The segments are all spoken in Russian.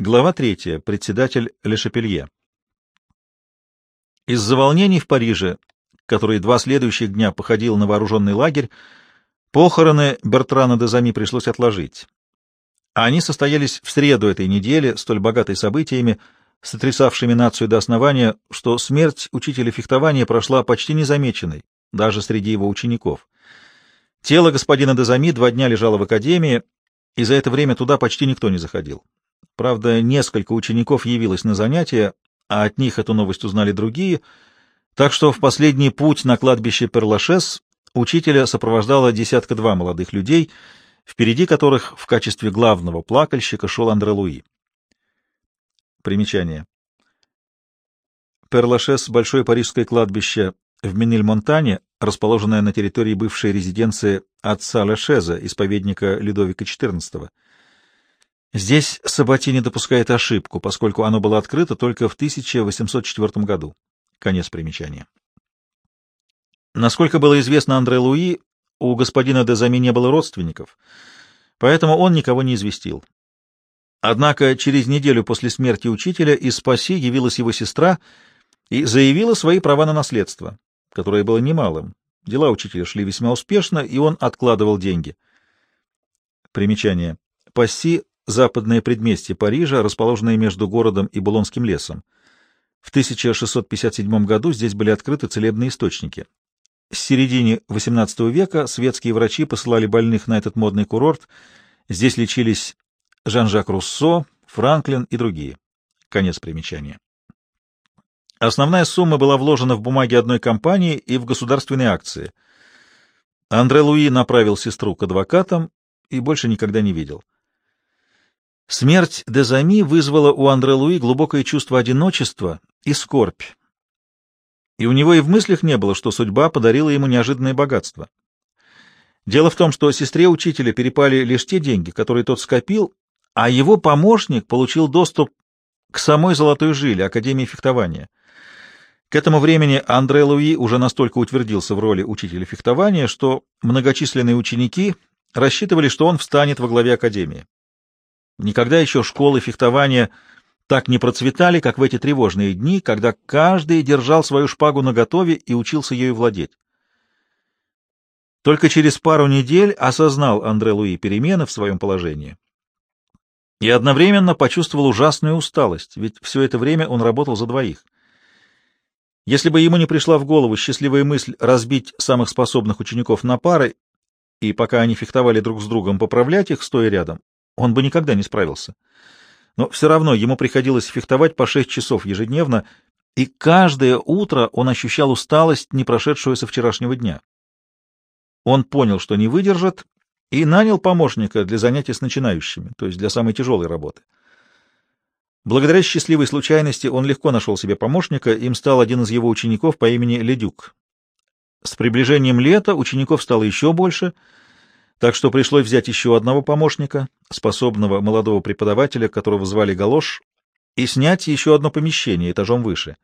Глава третья. Председатель Лешапелье. Из-за волнений в Париже, который два следующих дня походил на вооруженный лагерь, похороны Бертрана де Зами пришлось отложить. Они состоялись в среду этой недели, столь богатой событиями, сотрясавшими нацию до основания, что смерть учителя фехтования прошла почти незамеченной, даже среди его учеников. Тело господина Дезами два дня лежало в академии, и за это время туда почти никто не заходил. Правда, несколько учеников явилось на занятия, а от них эту новость узнали другие, так что в последний путь на кладбище Перлашес учителя сопровождало десятка-два молодых людей, впереди которых в качестве главного плакальщика шел Андре Луи. Примечание. Перлашес — большое парижское кладбище в Мениль-Монтане, расположенное на территории бывшей резиденции отца Лешеза, исповедника Людовика XIV. Здесь Сабатини допускает ошибку, поскольку оно было открыто только в 1804 году. Конец примечания. Насколько было известно Андре Луи, у господина Дезами не было родственников, поэтому он никого не известил. Однако через неделю после смерти учителя из Спаси явилась его сестра и заявила свои права на наследство, которое было немалым. Дела учителя шли весьма успешно, и он откладывал деньги. Примечание. Пасси западное предместье Парижа, расположенное между городом и Булонским лесом. В 1657 году здесь были открыты целебные источники. С середины XVIII века светские врачи посылали больных на этот модный курорт. Здесь лечились Жан-Жак Руссо, Франклин и другие. Конец примечания. Основная сумма была вложена в бумаги одной компании и в государственные акции. Андре Луи направил сестру к адвокатам и больше никогда не видел. Смерть Дезами вызвала у Андре Луи глубокое чувство одиночества и скорбь. И у него и в мыслях не было, что судьба подарила ему неожиданное богатство. Дело в том, что сестре учителя перепали лишь те деньги, которые тот скопил, а его помощник получил доступ к самой золотой жиле Академии фехтования. К этому времени Андре Луи уже настолько утвердился в роли учителя фехтования, что многочисленные ученики рассчитывали, что он встанет во главе Академии. Никогда еще школы фехтования так не процветали, как в эти тревожные дни, когда каждый держал свою шпагу наготове и учился ею владеть. Только через пару недель осознал Андре Луи перемены в своем положении и одновременно почувствовал ужасную усталость, ведь все это время он работал за двоих. Если бы ему не пришла в голову счастливая мысль разбить самых способных учеников на пары и, пока они фехтовали друг с другом, поправлять их, стоя рядом, он бы никогда не справился. Но все равно ему приходилось фехтовать по шесть часов ежедневно, и каждое утро он ощущал усталость, не прошедшую со вчерашнего дня. Он понял, что не выдержит, и нанял помощника для занятий с начинающими, то есть для самой тяжелой работы. Благодаря счастливой случайности он легко нашел себе помощника, им стал один из его учеников по имени Ледюк. С приближением лета учеников стало еще больше — так что пришлось взять еще одного помощника, способного молодого преподавателя, которого звали Галош, и снять еще одно помещение этажом выше.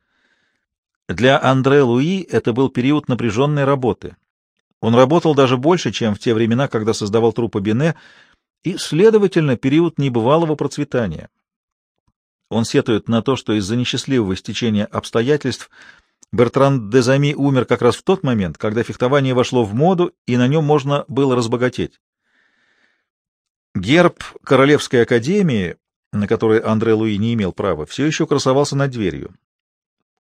Для Андре Луи это был период напряженной работы. Он работал даже больше, чем в те времена, когда создавал труппу Бине, и, следовательно, период небывалого процветания. Он сетует на то, что из-за несчастливого стечения обстоятельств Бертран де Зами умер как раз в тот момент, когда фехтование вошло в моду, и на нем можно было разбогатеть. Герб Королевской академии, на который Андре Луи не имел права, все еще красовался над дверью.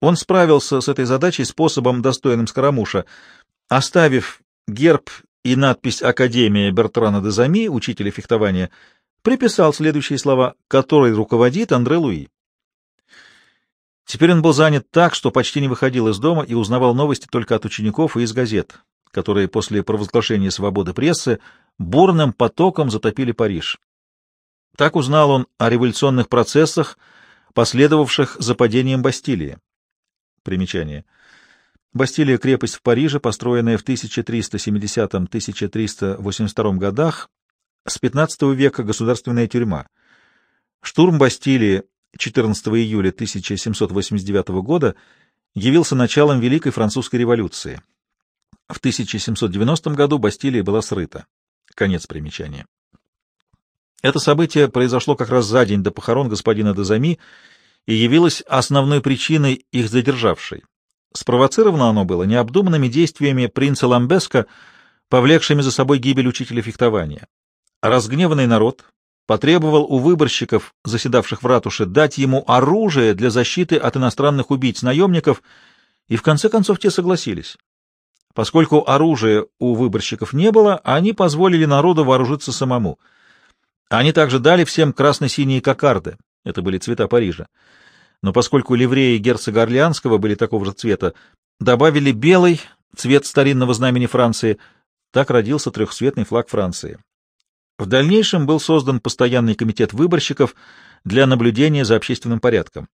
Он справился с этой задачей способом, достойным Скоромуша, оставив герб и надпись «Академия Бертрана де Зами», учителя фехтования, приписал следующие слова, которой руководит Андре Луи. Теперь он был занят так, что почти не выходил из дома и узнавал новости только от учеников и из газет, которые после провозглашения свободы прессы бурным потоком затопили Париж. Так узнал он о революционных процессах, последовавших за падением Бастилии. Примечание. Бастилия — крепость в Париже, построенная в 1370-1382 годах, с XV века государственная тюрьма. Штурм Бастилии 14 июля 1789 года явился началом Великой Французской революции. В 1790 году Бастилия была срыта. Конец примечания. Это событие произошло как раз за день до похорон господина Дезами и явилось основной причиной их задержавшей. Спровоцировано оно было необдуманными действиями принца Ламбеска, повлекшими за собой гибель учителя фехтования. Разгневанный народ потребовал у выборщиков, заседавших в ратуше, дать ему оружие для защиты от иностранных убийц-наемников, и в конце концов те согласились. Поскольку оружия у выборщиков не было, они позволили народу вооружиться самому. Они также дали всем красно-синие кокарды, это были цвета Парижа. Но поскольку ливреи герцога Орлеанского были такого же цвета, добавили белый, цвет старинного знамени Франции, так родился трехцветный флаг Франции. В дальнейшем был создан постоянный комитет выборщиков для наблюдения за общественным порядком.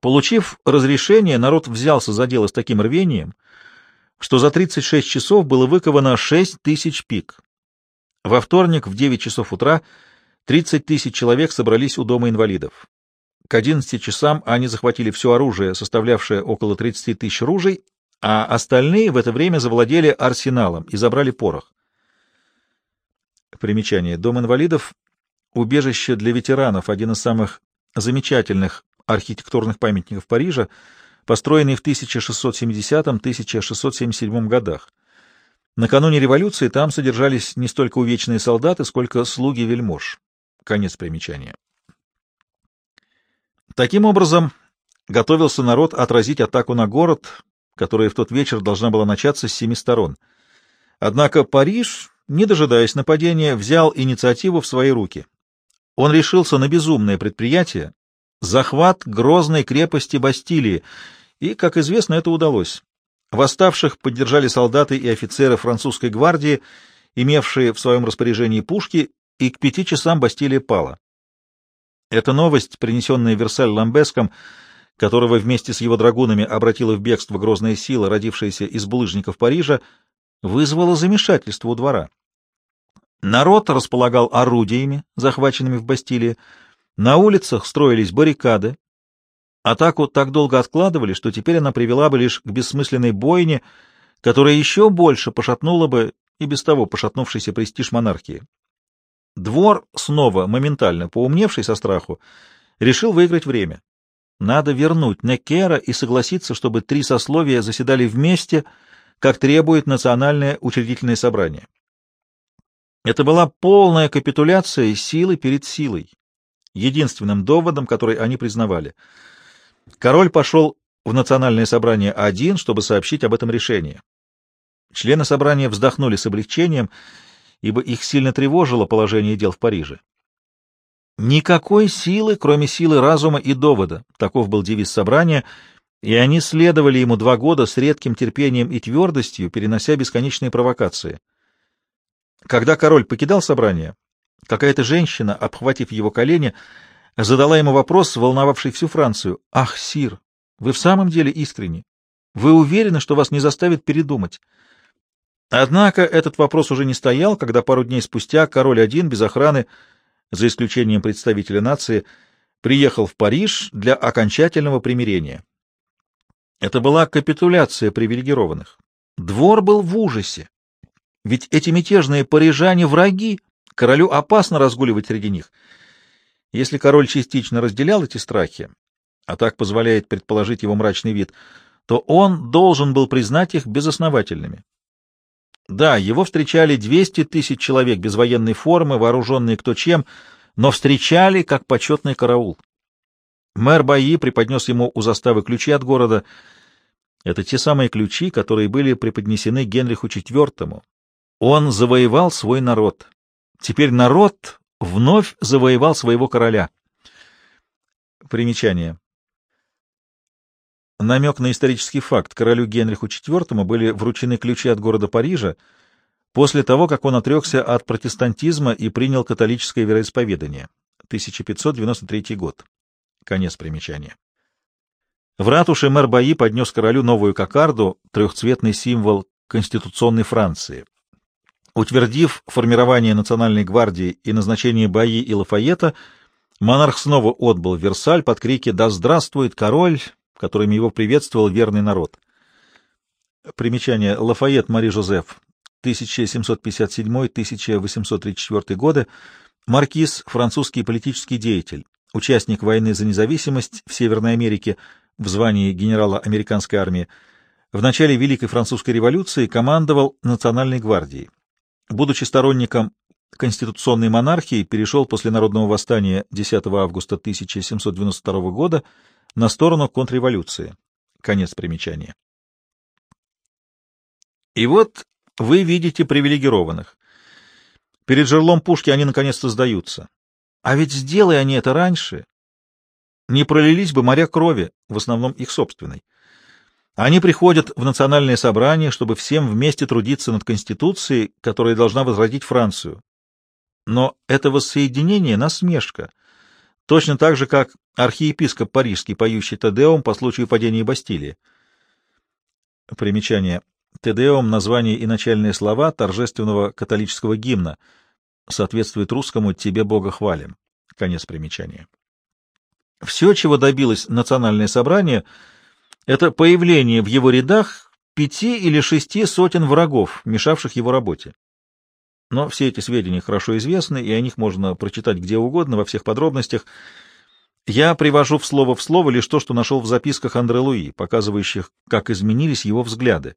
Получив разрешение, народ взялся за дело с таким рвением, что за 36 часов было выковано 6 тысяч пик. Во вторник в 9 часов утра 30 тысяч человек собрались у Дома инвалидов. К 11 часам они захватили все оружие, составлявшее около 30 тысяч ружей, а остальные в это время завладели арсеналом и забрали порох. Примечание. Дом инвалидов — убежище для ветеранов, один из самых замечательных архитектурных памятников Парижа, построенный в 1670-1677 годах. Накануне революции там содержались не столько увечные солдаты, сколько слуги вельмож. Конец примечания. Таким образом, готовился народ отразить атаку на город, которая в тот вечер должна была начаться с семи сторон. Однако Париж, не дожидаясь нападения, взял инициативу в свои руки. Он решился на безумное предприятие, захват грозной крепости Бастилии, и, как известно, это удалось. Восставших поддержали солдаты и офицеры французской гвардии, имевшие в своем распоряжении пушки, и к пяти часам Бастилия пала. Эта новость, принесенная Версаль Ламбеском, которого вместе с его драгунами обратила в бегство грозная сила, родившаяся из булыжников Парижа, вызвала замешательство у двора. Народ располагал орудиями, захваченными в Бастилии, на улицах строились баррикады. Атаку так долго откладывали, что теперь она привела бы лишь к бессмысленной бойне, которая еще больше пошатнула бы и без того пошатнувшийся престиж монархии. Двор, снова моментально поумневший со страху, решил выиграть время. Надо вернуть Некера и согласиться, чтобы три сословия заседали вместе, как требует национальное учредительное собрание. Это была полная капитуляция силы перед силой, единственным доводом, который они признавали. Король пошел в национальное собрание один, чтобы сообщить об этом решении. Члены собрания вздохнули с облегчением ибо их сильно тревожило положение дел в Париже. Никакой силы, кроме силы разума и довода, таков был девиз собрания, и они следовали ему два года с редким терпением и твердостью, перенося бесконечные провокации. Когда король покидал собрание, какая-то женщина, обхватив его колени, задала ему вопрос, волновавший всю Францию. «Ах, сир, вы в самом деле искренни? Вы уверены, что вас не заставит передумать?» Однако этот вопрос уже не стоял, когда пару дней спустя король один, без охраны, за исключением представителя нации, приехал в Париж для окончательного примирения. Это была капитуляция привилегированных. Двор был в ужасе. Ведь эти мятежные парижане — враги, королю опасно разгуливать среди них. Если король частично разделял эти страхи, а так позволяет предположить его мрачный вид, то он должен был признать их безосновательными. Да, его встречали 200 тысяч человек без военной формы, вооруженные кто чем, но встречали как почетный караул. Мэр Баи преподнес ему у заставы ключи от города. Это те самые ключи, которые были преподнесены Генриху IV. Он завоевал свой народ. Теперь народ вновь завоевал своего короля. Примечание. Намек на исторический факт. Королю Генриху IV были вручены ключи от города Парижа после того, как он отрекся от протестантизма и принял католическое вероисповедание. 1593 год. Конец примечания. В ратуше мэр Баи поднес королю новую кокарду, трехцветный символ конституционной Франции. Утвердив формирование национальной гвардии и назначение Баи и Лафайета, монарх снова отбыл в Версаль под крики «Да здравствует король!» которыми его приветствовал верный народ. Примечание. Лафайет Мари Жозеф, 1757-1834 годы, Маркиз — французский политический деятель, участник войны за независимость в Северной Америке в звании генерала американской армии. В начале Великой Французской революции командовал Национальной гвардией. Будучи сторонником конституционной монархии, перешел после народного восстания 10 августа 1792 года на сторону контрреволюции. Конец примечания. И вот вы видите привилегированных. Перед жерлом пушки они наконец-то сдаются. А ведь сделай они это раньше, не пролились бы моря крови, в основном их собственной. Они приходят в национальное собрание, чтобы всем вместе трудиться над Конституцией, которая должна возродить Францию. Но это воссоединение — насмешка. Точно так же, как архиепископ парижский, поющий Тедеум по случаю падения Бастилии. Примечание. Тедеум — название и начальные слова торжественного католического гимна. Соответствует русскому «Тебе Бога хвалим». Конец примечания. Все, чего добилось национальное собрание, это появление в его рядах пяти или шести сотен врагов, мешавших его работе. Но все эти сведения хорошо известны, и о них можно прочитать где угодно, во всех подробностях. Я привожу в слово в слово лишь то, что нашел в записках Андре Луи, показывающих, как изменились его взгляды.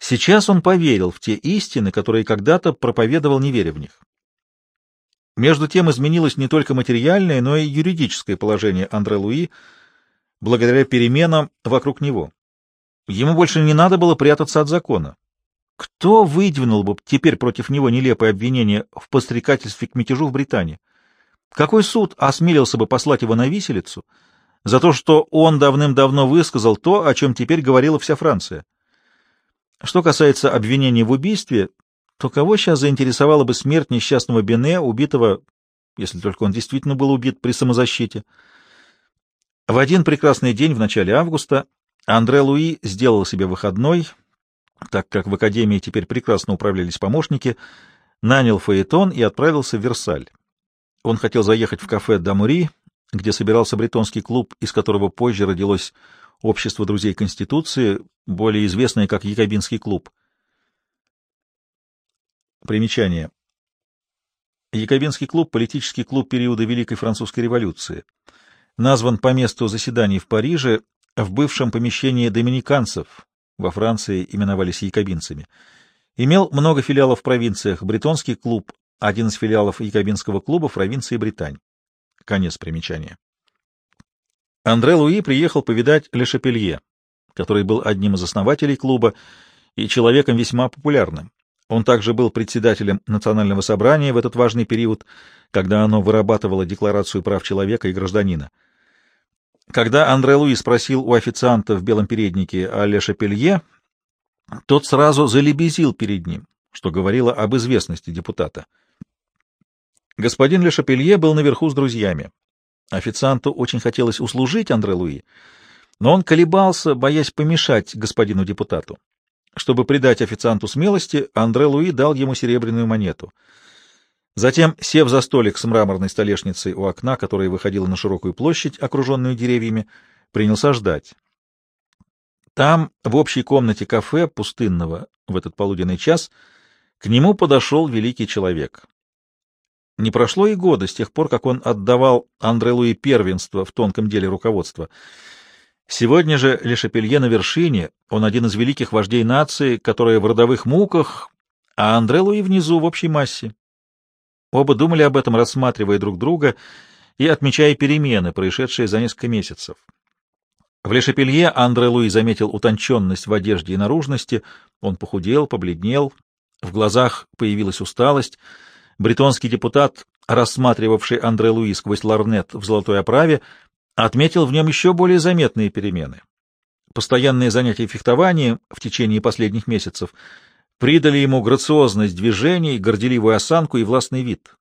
Сейчас он поверил в те истины, которые когда-то проповедовал, не веря в них. Между тем изменилось не только материальное, но и юридическое положение Андре Луи благодаря переменам вокруг него. Ему больше не надо было прятаться от закона. Кто выдвинул бы теперь против него нелепое обвинение в подстрекательстве к мятежу в Британии? Какой суд осмелился бы послать его на виселицу за то, что он давным-давно высказал то, о чем теперь говорила вся Франция? Что касается обвинений в убийстве, то кого сейчас заинтересовала бы смерть несчастного Бене, убитого, если только он действительно был убит при самозащите? В один прекрасный день в начале августа Андре Луи сделал себе выходной, так как в Академии теперь прекрасно управлялись помощники, нанял фаэтон и отправился в Версаль. Он хотел заехать в кафе «Дамури», где собирался бретонский клуб, из которого позже родилось Общество друзей Конституции, более известное как Якобинский клуб. Примечание. Яковинский клуб — политический клуб периода Великой Французской революции. Назван по месту заседаний в Париже в бывшем помещении доминиканцев, во Франции именовались якобинцами. Имел много филиалов в провинциях. Бретонский клуб — один из филиалов Якобинского клуба в провинции Британь. Конец примечания. Андре Луи приехал повидать Ле Шапелье, который был одним из основателей клуба и человеком весьма популярным. Он также был председателем Национального собрания в этот важный период, когда оно вырабатывало Декларацию прав человека и гражданина. Когда Андре Луи спросил у официанта в белом переднике о Ле Шапелье, тот сразу залебезил перед ним, что говорило об известности депутата. Господин Ле Шапелье был наверху с друзьями. Официанту очень хотелось услужить Андре Луи, но он колебался, боясь помешать господину депутату. Чтобы придать официанту смелости, Андре Луи дал ему серебряную монету. Затем, сев за столик с мраморной столешницей у окна, которая выходила на широкую площадь, окруженную деревьями, принялся ждать. Там, в общей комнате кафе, пустынного в этот полуденный час, к нему подошел великий человек. Не прошло и года с тех пор, как он отдавал Андре Луи первенство в тонком деле руководства — Сегодня же Лешапелье на вершине, он один из великих вождей нации, которая в родовых муках, а Андре Луи внизу в общей массе. Оба думали об этом, рассматривая друг друга и отмечая перемены, происшедшие за несколько месяцев. В Лешапелье Андре Луи заметил утонченность в одежде и наружности, он похудел, побледнел, в глазах появилась усталость. Бретонский депутат, рассматривавший Андре Луи сквозь ларнет в золотой оправе, отметил в нем еще более заметные перемены. Постоянные занятия фехтованием в течение последних месяцев придали ему грациозность движений, горделивую осанку и властный вид.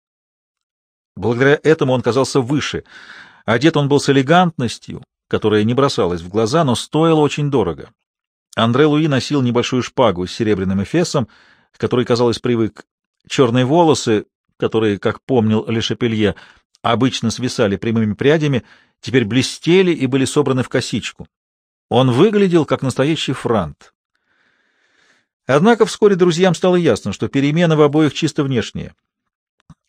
Благодаря этому он казался выше. Одет он был с элегантностью, которая не бросалась в глаза, но стоила очень дорого. Андре Луи носил небольшую шпагу с серебряным эфесом, к которой, казалось, привык. Черные волосы, которые, как помнил Лешапелье, обычно свисали прямыми прядями, теперь блестели и были собраны в косичку. Он выглядел как настоящий франт. Однако вскоре друзьям стало ясно, что перемены в обоих чисто внешние.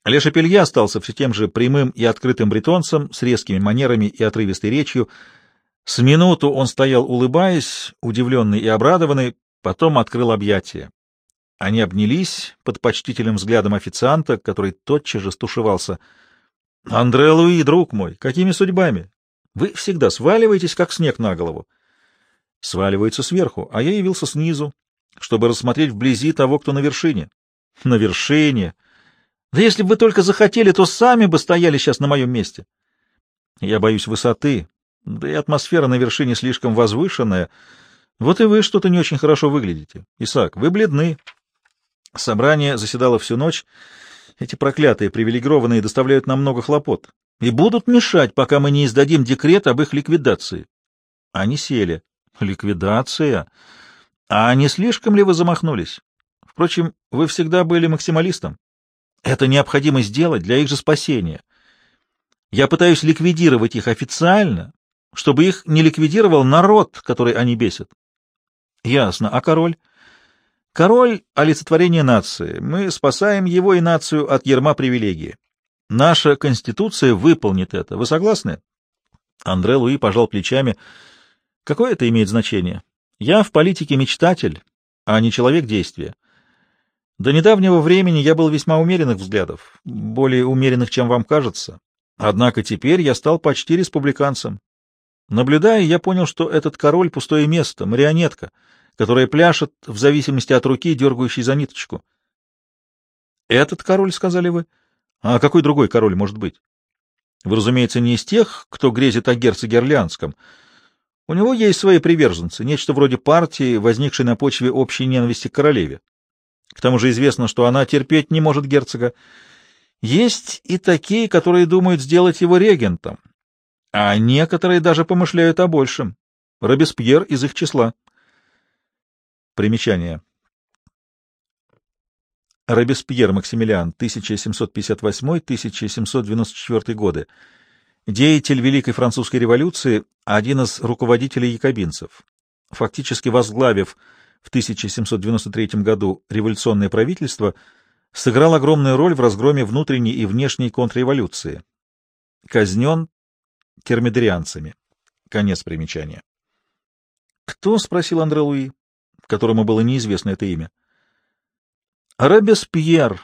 Леша Пелья остался все тем же прямым и открытым бретонцем, с резкими манерами и отрывистой речью. С минуту он стоял, улыбаясь, удивленный и обрадованный, потом открыл объятия. Они обнялись под почтительным взглядом официанта, который тотчас же стушевался. — Андре Луи, друг мой, какими судьбами? Вы всегда сваливаетесь, как снег на голову. Сваливается сверху, а я явился снизу, чтобы рассмотреть вблизи того, кто на вершине. — На вершине! Да если бы вы только захотели, то сами бы стояли сейчас на моем месте. Я боюсь высоты, да и атмосфера на вершине слишком возвышенная. Вот и вы что-то не очень хорошо выглядите. Исаак, вы бледны. Собрание заседало всю ночь. Эти проклятые привилегированные доставляют нам много хлопот и будут мешать, пока мы не издадим декрет об их ликвидации. Они сели. Ликвидация? А не слишком ли вы замахнулись? Впрочем, вы всегда были максималистом. Это необходимо сделать для их же спасения. Я пытаюсь ликвидировать их официально, чтобы их не ликвидировал народ, который они бесят. Ясно. А король? Король — олицетворение нации. Мы спасаем его и нацию от ерма привилегии. Наша Конституция выполнит это. Вы согласны? Андре Луи пожал плечами. Какое это имеет значение? Я в политике мечтатель, а не человек действия. До недавнего времени я был весьма умеренных взглядов, более умеренных, чем вам кажется. Однако теперь я стал почти республиканцем. Наблюдая, я понял, что этот король — пустое место, марионетка, которая пляшет в зависимости от руки, дергающей за ниточку. «Этот король», — сказали вы? А какой другой король может быть? Вы, разумеется, не из тех, кто грезит о герцоге Орлеанском. У него есть свои приверженцы, нечто вроде партии, возникшей на почве общей ненависти к королеве. К тому же известно, что она терпеть не может герцога. Есть и такие, которые думают сделать его регентом, а некоторые даже помышляют о большем. Робеспьер из их числа. Примечание. Робеспьер Максимилиан, 1758-1794 годы. Деятель Великой Французской революции, один из руководителей якобинцев. Фактически возглавив в 1793 году революционное правительство, сыграл огромную роль в разгроме внутренней и внешней контрреволюции. Казнен термидорианцами. Конец примечания. «Кто?» — спросил Андре Луи, которому было неизвестно это имя. «Робеспьер.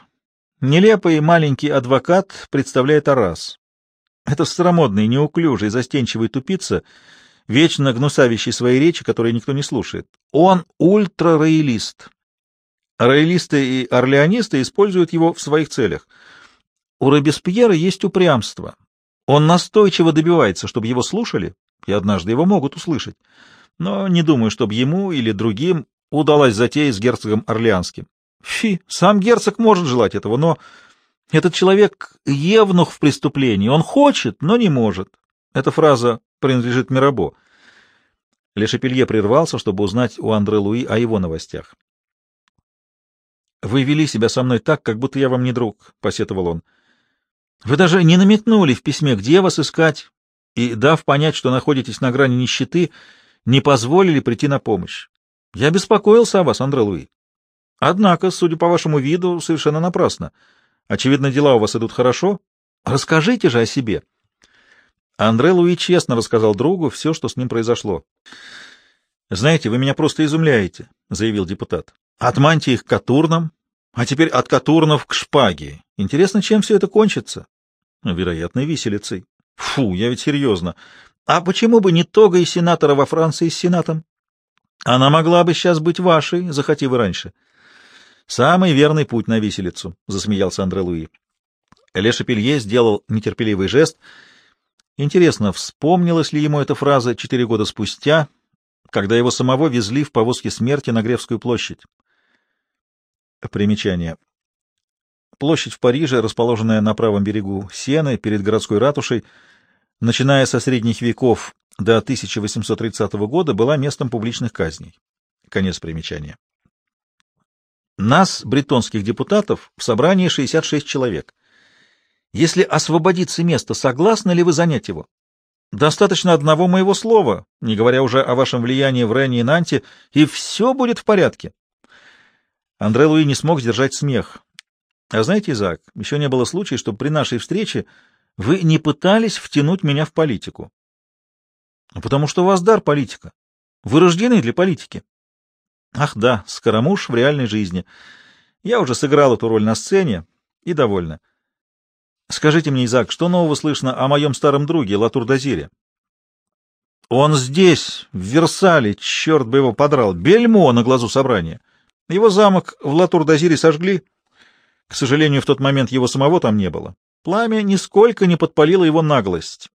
Нелепый маленький адвокат представляет Арас. Это старомодный, неуклюжий, застенчивый тупица — вечно гнусавящий свои речи, которые никто не слушает. Он ультра-роялист. Роялисты и орлеонисты используют его в своих целях. У Робеспьера есть упрямство. Он настойчиво добивается, чтобы его слушали, и однажды его могут услышать. Но не думаю, чтобы ему или другим удалась затея с герцогом Орлеанским. Фи, сам герцог может желать этого, но этот человек — евнух в преступлении. Он хочет, но не может. Эта фраза принадлежит Мирабо. Лешепелье прервался, чтобы узнать у Андре Луи о его новостях. «Вы вели себя со мной так, как будто я вам не друг», — посетовал он. «Вы даже не намекнули в письме, где вас искать, и, дав понять, что находитесь на грани нищеты, не позволили прийти на помощь. Я беспокоился о вас, Андре Луи. Однако, судя по вашему виду, совершенно напрасно. Очевидно, дела у вас идут хорошо. Расскажите же о себе». Андре Луи честно рассказал другу все, что с ним произошло. «Знаете, вы меня просто изумляете», — заявил депутат. «От мантии к катурнам, а теперь от катурнов к шпаге. Интересно, чем все это кончится?» «Вероятно, виселицей». «Фу, я ведь серьезно. А почему бы не тогой сенатора во Франции с сенатом? Она могла бы сейчас быть вашей, захоти вы раньше». «Самый верный путь на виселицу», — засмеялся Андре Луи. Леша Пелье сделал нетерпеливый жест — Интересно, вспомнилась ли ему эта фраза четыре года спустя, когда его самого везли в повозке смерти на Гревскую площадь? Примечание. Площадь в Париже, расположенная на правом берегу Сены, перед городской ратушей, начиная со средних веков до 1830 года, была местом публичных казней. Конец примечания. Нас, бретонских депутатов, в собрании 66 человек. Если освободится место, согласны ли вы занять его? Достаточно одного моего слова, не говоря уже о вашем влиянии в Рене и Нанте, и все будет в порядке. Андре Луи не смог сдержать смех. А знаете, Изак, еще не было случая, чтобы при нашей встрече вы не пытались втянуть меня в политику. Потому что у вас дар политика. Вы рождены для политики. Ах да, Скоромуш в реальной жизни. Я уже сыграл эту роль на сцене и довольна. Скажите мне, Изак, что нового слышно о моем старом друге Латур-Дазире? Он здесь, в Версале, черт бы его подрал, бельмо на глазу собрания. Его замок в Латур-Дазире сожгли. К сожалению, в тот момент его самого там не было. Пламя нисколько не подпалило его наглость.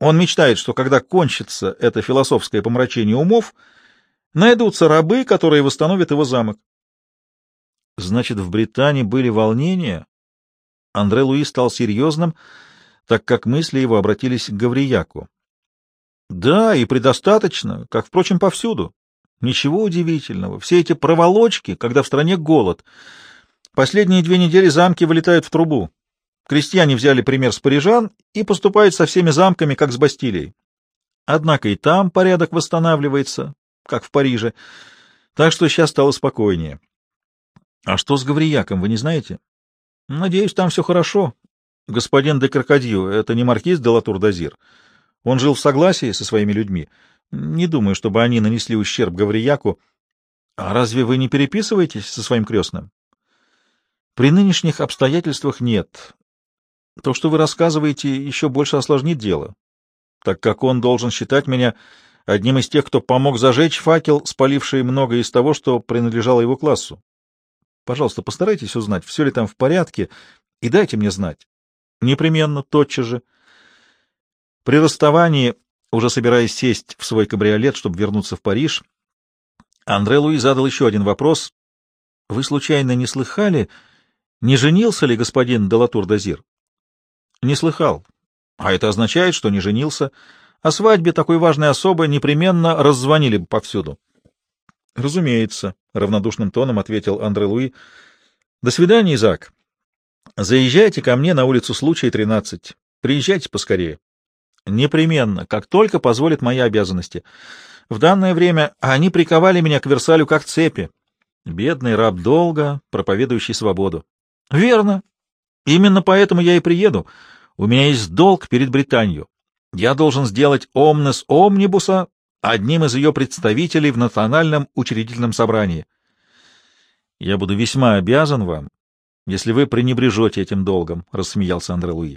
Он мечтает, что когда кончится это философское помрачение умов, найдутся рабы, которые восстановят его замок. Значит, в Британии были волнения? Андре Луи стал серьезным, так как мысли его обратились к Гаврияку. Да, и предостаточно, как, впрочем, повсюду. Ничего удивительного. Все эти проволочки, когда в стране голод. Последние две недели замки вылетают в трубу. Крестьяне взяли пример с парижан и поступают со всеми замками, как с Бастилией. Однако и там порядок восстанавливается, как в Париже, так что сейчас стало спокойнее. А что с Гаврияком, вы не знаете? Надеюсь, там все хорошо. Господин де Крокодил — это не маркиз де Латур-Дазир. Он жил в согласии со своими людьми. Не думаю, чтобы они нанесли ущерб Гаврияку. А разве вы не переписываетесь со своим крестным? При нынешних обстоятельствах нет. То, что вы рассказываете, еще больше осложнит дело, так как он должен считать меня одним из тех, кто помог зажечь факел, спаливший многое из того, что принадлежало его классу. Пожалуйста, постарайтесь узнать, все ли там в порядке, и дайте мне знать. Непременно, тотчас же. При расставании, уже собираясь сесть в свой кабриолет, чтобы вернуться в Париж, Андре Луи задал еще один вопрос. — Вы случайно не слыхали, не женился ли господин Делатур-Дазир? Не слыхал. А это означает, что не женился. О свадьбе такой важной особы непременно раззвонили бы повсюду. — Разумеется, — равнодушным тоном ответил Андре Луи. — До свидания, Изак. Заезжайте ко мне на улицу Случая, 13. Приезжайте поскорее. — Непременно, как только позволят мои обязанности. В данное время они приковали меня к Версалю как цепи. Бедный раб долго, проповедующий свободу. — Верно, Именно поэтому я и приеду. У меня есть долг перед Британией. Я должен сделать Омнес Омнибуса одним из ее представителей в Национальном учредительном собрании. Я буду весьма обязан вам, если вы пренебрежете этим долгом, — рассмеялся Андре Луи.